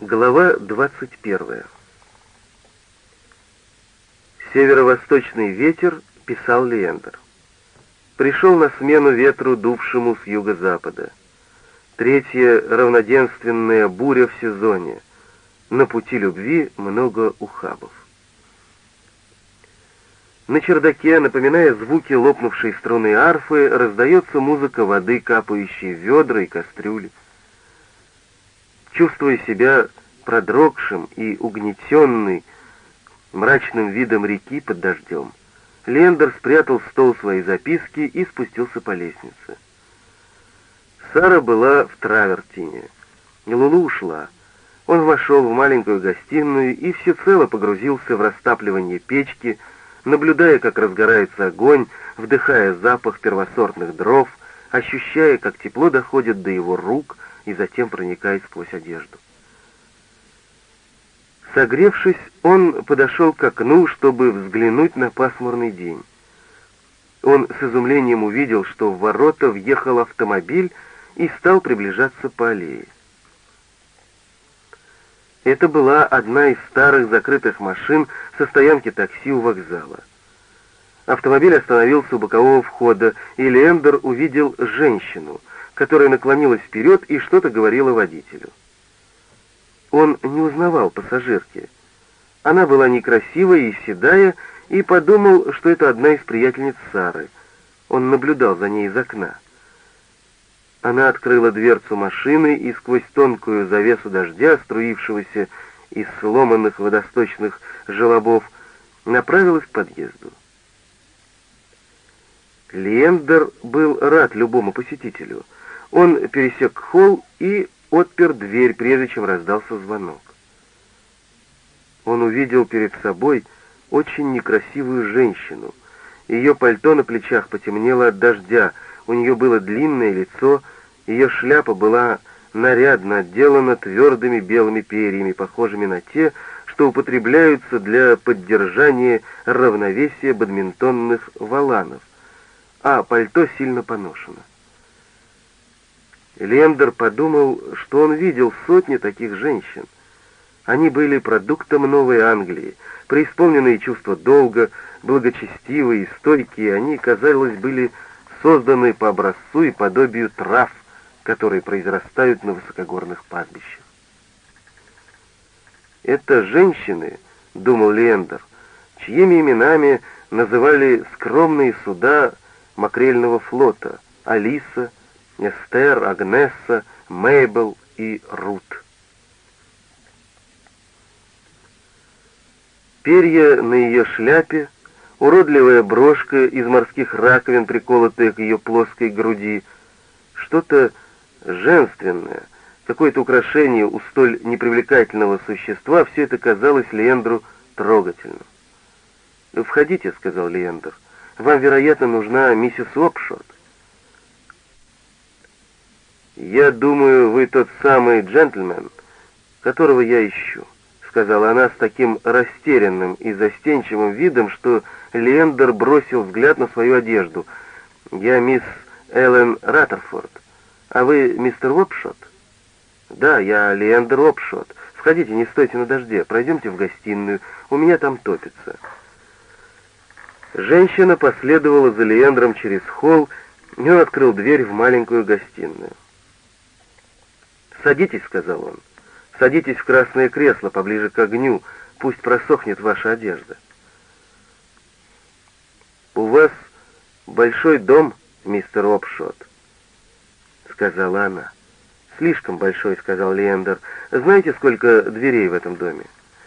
Глава 21. Северо-восточный ветер, писал Леендер. Пришел на смену ветру, дувшему с юго-запада. Третья равноденственная буря в сезоне. На пути любви много ухабов. На чердаке, напоминая звуки лопнувшей струны арфы, раздается музыка воды, капающей в ведра и кастрюли. Чувствуя себя продрогшим и угнетенный мрачным видом реки под дождем, Лендер спрятал в стол свои записки и спустился по лестнице. Сара была в травертине. Лулу ушла. Он вошел в маленькую гостиную и всецело погрузился в растапливание печки, наблюдая, как разгорается огонь, вдыхая запах первосортных дров, ощущая, как тепло доходит до его рук — и затем проникает сквозь одежду. Согревшись, он подошел к окну, чтобы взглянуть на пасмурный день. Он с изумлением увидел, что в ворота въехал автомобиль и стал приближаться по аллее. Это была одна из старых закрытых машин со стоянки такси у вокзала. Автомобиль остановился у бокового входа, и Лендер увидел женщину, которая наклонилась вперед и что-то говорила водителю. Он не узнавал пассажирки. Она была некрасивая и седая, и подумал, что это одна из приятельниц Сары. Он наблюдал за ней из окна. Она открыла дверцу машины и сквозь тонкую завесу дождя, струившегося из сломанных водосточных желобов, направилась к подъезду. Лендер был рад любому посетителю — он пересек холл и отпер дверь, прежде чем раздался звонок. Он увидел перед собой очень некрасивую женщину. Ее пальто на плечах потемнело от дождя, у нее было длинное лицо, ее шляпа была нарядно отделана твердыми белыми перьями, похожими на те, что употребляются для поддержания равновесия бадминтонных валанов, а пальто сильно поношено. Лендер подумал, что он видел сотни таких женщин. Они были продуктом Новой Англии, преисполненные чувства долга, благочестивые и стойкие, они, казалось, были созданы по образцу и подобию трав, которые произрастают на высокогорных пастбищах. «Это женщины», — думал Лендер, чьими именами называли скромные суда макрельного флота Алиса, Эстер, Агнесса, Мейбл и Рут. Перья на ее шляпе, уродливая брошка из морских раковин, приколотая к ее плоской груди, что-то женственное, какое-то украшение у столь непривлекательного существа, все это казалось Леендру трогательным. «Входите», — сказал Леендр, — «вам, вероятно, нужна миссис Опшот». «Я думаю, вы тот самый джентльмен, которого я ищу», — сказала она с таким растерянным и застенчивым видом, что Лендер бросил взгляд на свою одежду. «Я мисс Эллен Раттерфорд. А вы мистер Уопшот?» «Да, я Лендер Уопшот. Входите, не стойте на дожде. Пройдемте в гостиную. У меня там топится». Женщина последовала за Леендром через холл, и он открыл дверь в маленькую гостиную. «Садитесь», — сказал он. «Садитесь в красное кресло поближе к огню, пусть просохнет ваша одежда». «У вас большой дом, мистер Опшот», — сказала она. «Слишком большой», — сказал Лендер. «Знаете, сколько дверей в этом доме?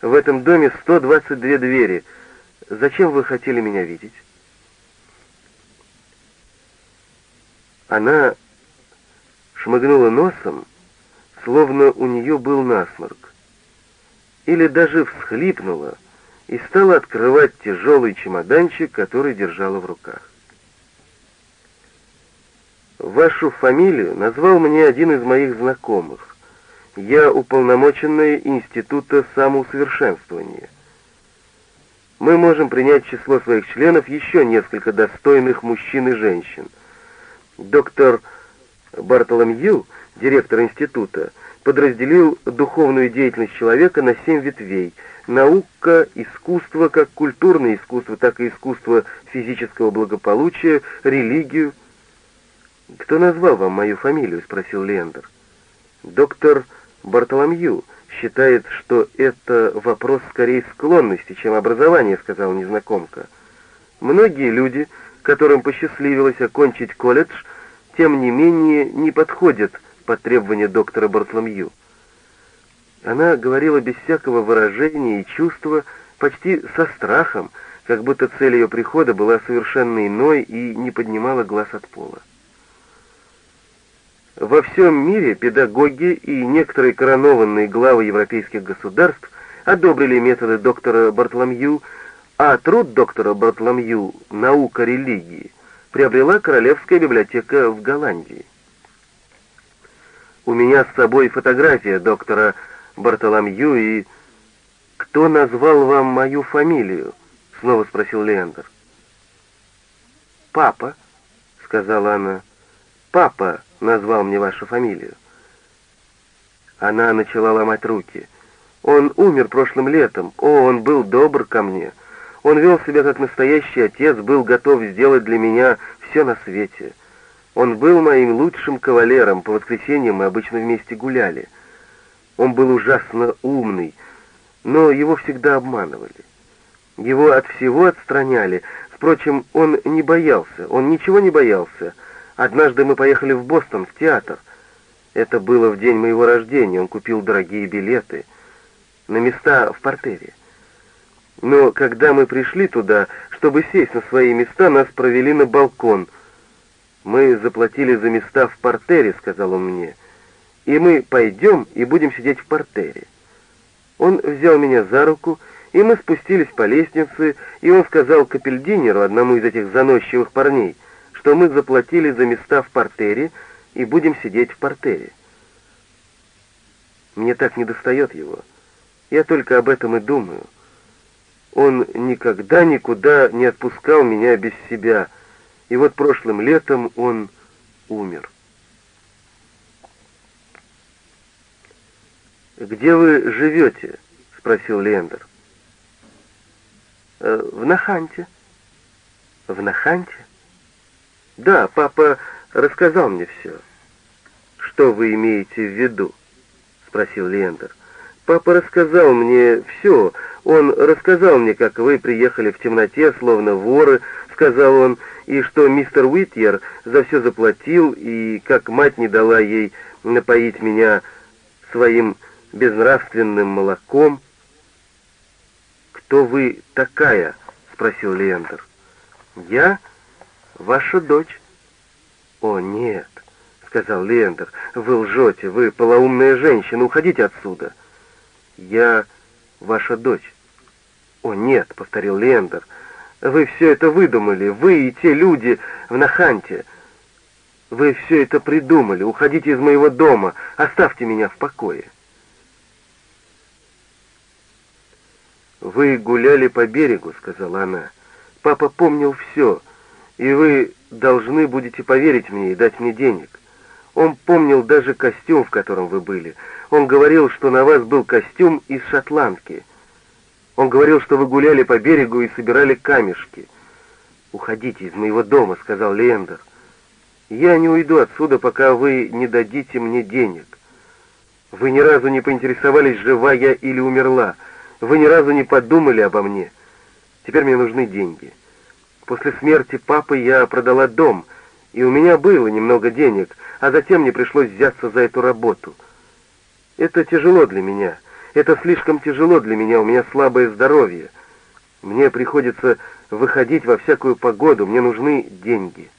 В этом доме 122 двери. Зачем вы хотели меня видеть?» Она шмыгнула носом, словно у нее был насморк. Или даже всхлипнула и стала открывать тяжелый чемоданчик, который держала в руках. Вашу фамилию назвал мне один из моих знакомых. Я уполномоченная Института самоусовершенствования. Мы можем принять число своих членов еще несколько достойных мужчин и женщин. Доктор Бартоломью директор института, подразделил духовную деятельность человека на семь ветвей — наука, искусство, как культурное искусство, так и искусство физического благополучия, религию. «Кто назвал вам мою фамилию?» — спросил Лендер. «Доктор Бартоломью считает, что это вопрос скорее склонности, чем образования», — сказала незнакомка. «Многие люди, которым посчастливилось окончить колледж, тем не менее не подходят под требования доктора Бартоломью. Она говорила без всякого выражения и чувства, почти со страхом, как будто цель ее прихода была совершенно иной и не поднимала глаз от пола. Во всем мире педагоги и некоторые коронованные главы европейских государств одобрили методы доктора Бартоломью, а труд доктора Бартоломью «Наука религии» приобрела Королевская библиотека в Голландии. У меня с собой фотография доктора Бартоломью и... «Кто назвал вам мою фамилию?» — снова спросил Леандр. «Папа», — сказала она. «Папа назвал мне вашу фамилию». Она начала ломать руки. «Он умер прошлым летом. О, он был добр ко мне. Он вел себя как настоящий отец, был готов сделать для меня все на свете. Он был моим лучшим кавалером, по воскресеньям мы обычно вместе гуляли. Он был ужасно умный, но его всегда обманывали. Его от всего отстраняли. Впрочем, он не боялся, он ничего не боялся. Однажды мы поехали в Бостон, в театр. Это было в день моего рождения, он купил дорогие билеты на места в портере. Но когда мы пришли туда, чтобы сесть на свои места, нас провели на балкон. «Мы заплатили за места в портере», — сказал он мне, — «и мы пойдем и будем сидеть в портере». Он взял меня за руку, и мы спустились по лестнице, и он сказал капельдинеру, одному из этих заносчивых парней, что мы заплатили за места в портере и будем сидеть в портере. Мне так недостает его. Я только об этом и думаю. Он никогда никуда не отпускал меня без себя, и вот прошлым летом он умер. «Где вы живете?» — спросил Лендер. «Э, «В Наханте». «В Наханте?» «Да, папа рассказал мне все». «Что вы имеете в виду?» — спросил Лендер. «Папа рассказал мне все, он рассказал мне, как вы приехали в темноте, словно воры, сказал он, и что мистер Уитьер за все заплатил, и как мать не дала ей напоить меня своим безнравственным молоком. «Кто вы такая?» — спросил Леандр. «Я? Ваша дочь». «О, нет», — сказал Леандр, — «вы лжете, вы полоумная женщина, уходите отсюда». «Я ваша дочь». «О, нет», — повторил Лендер, — «вы все это выдумали, вы и те люди в Наханте. Вы все это придумали, уходите из моего дома, оставьте меня в покое». «Вы гуляли по берегу», — сказала она. «Папа помнил все, и вы должны будете поверить мне и дать мне денег. Он помнил даже костюм, в котором вы были. Он говорил, что на вас был костюм из шотландки». Он говорил, что вы гуляли по берегу и собирали камешки. «Уходите из моего дома», — сказал Лендер. «Я не уйду отсюда, пока вы не дадите мне денег. Вы ни разу не поинтересовались, жива я или умерла. Вы ни разу не подумали обо мне. Теперь мне нужны деньги. После смерти папы я продала дом, и у меня было немного денег, а затем мне пришлось взяться за эту работу. Это тяжело для меня». Это слишком тяжело для меня, у меня слабое здоровье. Мне приходится выходить во всякую погоду, мне нужны деньги.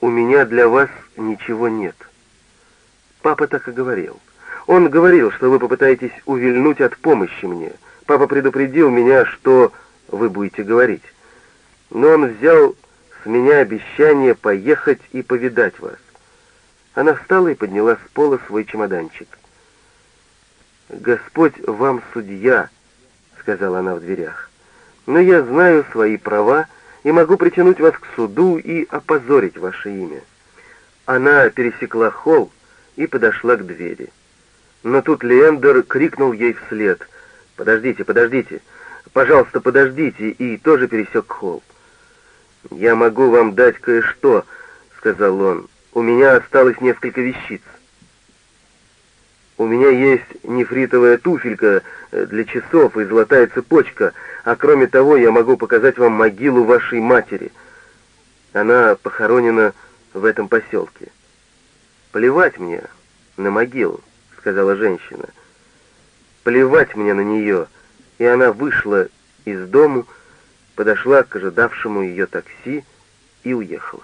У меня для вас ничего нет. Папа так и говорил. Он говорил, что вы попытаетесь увильнуть от помощи мне. Папа предупредил меня, что вы будете говорить. Но он взял с меня обещание поехать и повидать вас. Она встала и подняла с пола свой чемоданчик. «Господь вам судья», — сказала она в дверях, — «но я знаю свои права и могу притянуть вас к суду и опозорить ваше имя. Она пересекла холл и подошла к двери. Но тут Леендер крикнул ей вслед. «Подождите, подождите! Пожалуйста, подождите!» и тоже пересек холл. «Я могу вам дать кое-что», — сказал он. «У меня осталось несколько вещиц». «У меня есть нефритовая туфелька для часов и золотая цепочка, а кроме того я могу показать вам могилу вашей матери. Она похоронена в этом поселке». «Плевать мне на могилу», — сказала женщина. «Плевать мне на нее». И она вышла из дому, подошла к ожидавшему ее такси и уехала.